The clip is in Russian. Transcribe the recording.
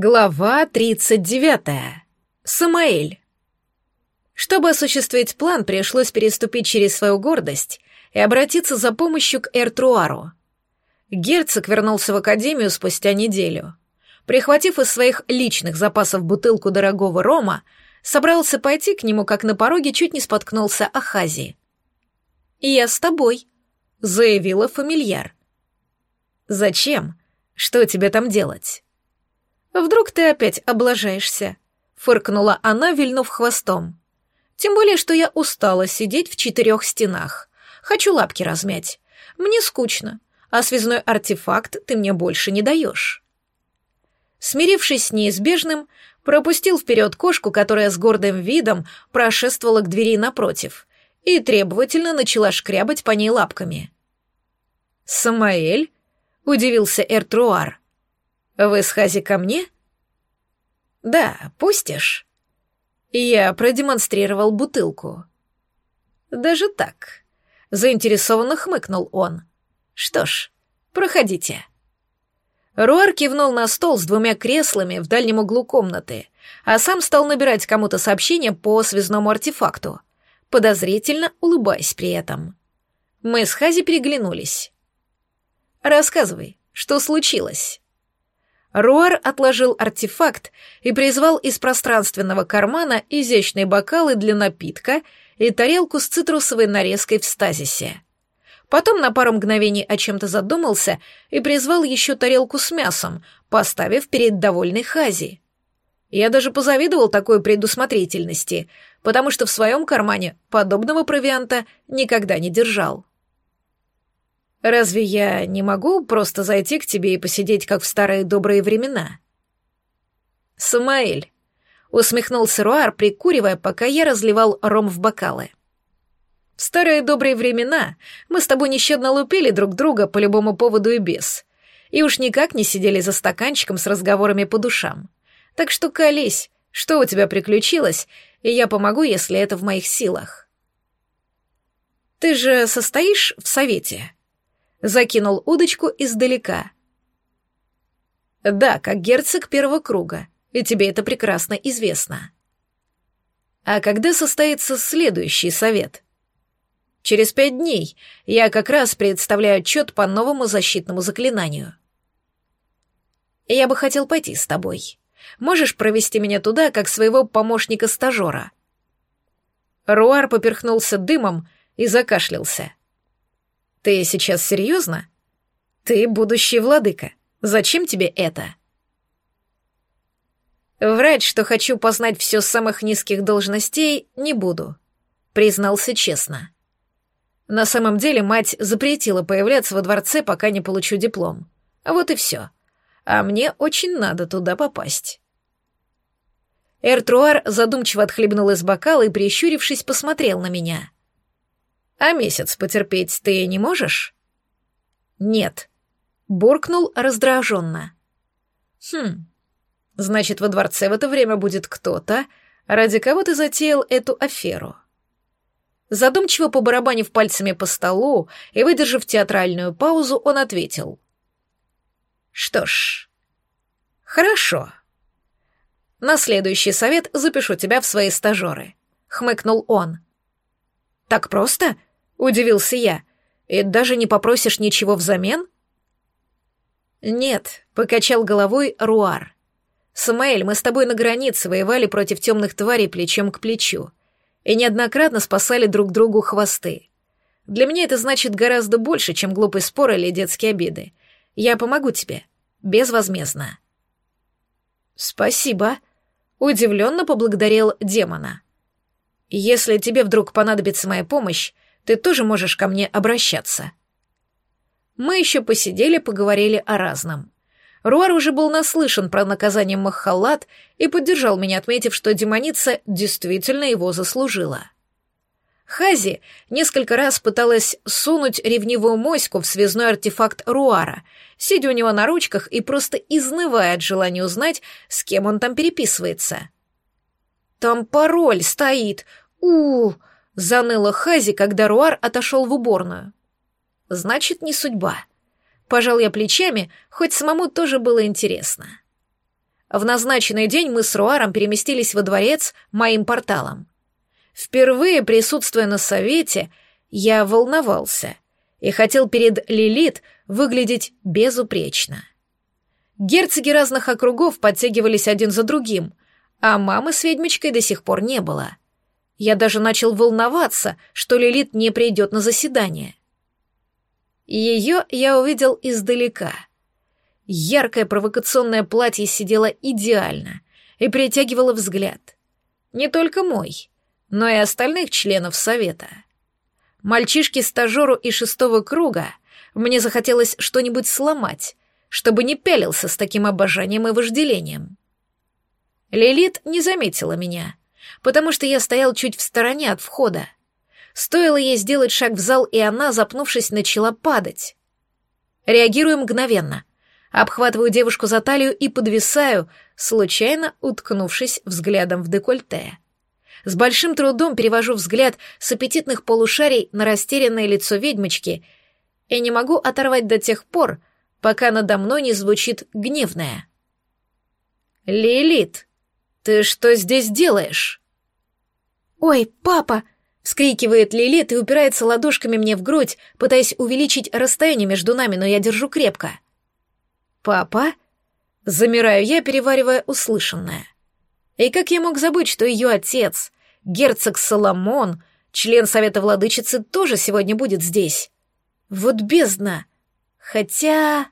Глава 39. Самаэль. Чтобы осуществить план, пришлось переступить через свою гордость и обратиться за помощью к Эртруару. Герцог вернулся в академию спустя неделю. Прихватив из своих личных запасов бутылку дорогого рома, собрался пойти к нему, как на пороге чуть не споткнулся Ахази. «Я с тобой», — заявила фамильяр. «Зачем? Что тебе там делать?» «Вдруг ты опять облажаешься?» — фыркнула она, вильнув хвостом. «Тем более, что я устала сидеть в четырех стенах. Хочу лапки размять. Мне скучно, а связной артефакт ты мне больше не даешь». Смирившись с неизбежным, пропустил вперед кошку, которая с гордым видом прошествовала к двери напротив и требовательно начала шкрябать по ней лапками. «Самаэль?» — удивился Эртруар. «Вы с Хази ко мне?» «Да, пустишь?» Я продемонстрировал бутылку. «Даже так?» — заинтересованно хмыкнул он. «Что ж, проходите». Руар кивнул на стол с двумя креслами в дальнем углу комнаты, а сам стал набирать кому-то сообщение по связному артефакту, подозрительно улыбаясь при этом. Мы с Хази переглянулись. «Рассказывай, что случилось?» Руар отложил артефакт и призвал из пространственного кармана изящные бокалы для напитка и тарелку с цитрусовой нарезкой в стазисе. Потом на пару мгновений о чем-то задумался и призвал еще тарелку с мясом, поставив перед довольной Хази. Я даже позавидовал такой предусмотрительности, потому что в своем кармане подобного провианта никогда не держал. Разве я не могу просто зайти к тебе и посидеть, как в старые добрые времена? Самаэль, усмехнулся Руар, прикуривая, пока я разливал ром в бокалы. В старые добрые времена мы с тобой нещадно лупили друг друга по любому поводу и без. И уж никак не сидели за стаканчиком с разговорами по душам. Так что колись, что у тебя приключилось, и я помогу, если это в моих силах. Ты же состоишь в совете? Закинул удочку издалека. Да, как герцог первого круга, и тебе это прекрасно известно. А когда состоится следующий совет? Через пять дней я как раз представляю отчет по новому защитному заклинанию. Я бы хотел пойти с тобой. Можешь провести меня туда, как своего помощника-стажера?» Руар поперхнулся дымом и закашлялся. Ты сейчас серьезно? Ты будущий владыка. Зачем тебе это? Врать, что хочу познать все с самых низких должностей, не буду, признался честно. На самом деле мать запретила появляться во дворце, пока не получу диплом. Вот и все. А мне очень надо туда попасть. Эртруар задумчиво отхлебнул из бокала и, прищурившись, посмотрел на меня. А месяц потерпеть ты не можешь? Нет. Буркнул раздраженно. Хм. Значит, во дворце в это время будет кто-то, ради кого ты затеял эту аферу. Задумчиво побарабанив пальцами по столу и выдержав театральную паузу, он ответил. «Что ж, хорошо. На следующий совет запишу тебя в свои стажеры», — хмыкнул он. «Так просто?» Удивился я. И даже не попросишь ничего взамен? Нет, покачал головой Руар. Самаэль, мы с тобой на границе воевали против темных тварей плечом к плечу и неоднократно спасали друг другу хвосты. Для меня это значит гораздо больше, чем глупый спор или детские обиды. Я помогу тебе. Безвозмездно. Спасибо. Удивленно поблагодарил демона. Если тебе вдруг понадобится моя помощь, ты тоже можешь ко мне обращаться». Мы еще посидели, поговорили о разном. Руар уже был наслышан про наказание Махалат и поддержал меня, отметив, что демоница действительно его заслужила. Хази несколько раз пыталась сунуть ревнивую моську в связной артефакт Руара, сидя у него на ручках и просто изнывая от желания узнать, с кем он там переписывается. «Там пароль стоит! у, -у, -у Заныла Хази, когда Руар отошел в уборную. Значит, не судьба. Пожал я плечами, хоть самому тоже было интересно. В назначенный день мы с Руаром переместились во дворец моим порталом. Впервые присутствуя на совете, я волновался и хотел перед Лилит выглядеть безупречно. Герцоги разных округов подтягивались один за другим, а мамы с ведьмочкой до сих пор не было. Я даже начал волноваться, что Лилит не придет на заседание. Ее я увидел издалека. Яркое провокационное платье сидело идеально и притягивало взгляд. Не только мой, но и остальных членов совета. Мальчишке-стажеру из шестого круга мне захотелось что-нибудь сломать, чтобы не пялился с таким обожанием и вожделением. Лилит не заметила меня, потому что я стоял чуть в стороне от входа. Стоило ей сделать шаг в зал, и она, запнувшись, начала падать. Реагирую мгновенно. Обхватываю девушку за талию и подвисаю, случайно уткнувшись взглядом в декольте. С большим трудом перевожу взгляд с аппетитных полушарий на растерянное лицо ведьмочки и не могу оторвать до тех пор, пока надо мной не звучит гневное. «Лилит, ты что здесь делаешь?» «Ой, папа!» — вскрикивает Лилит и упирается ладошками мне в грудь, пытаясь увеличить расстояние между нами, но я держу крепко. «Папа?» — замираю я, переваривая услышанное. И как я мог забыть, что ее отец, герцог Соломон, член Совета Владычицы, тоже сегодня будет здесь? Вот бездна! Хотя...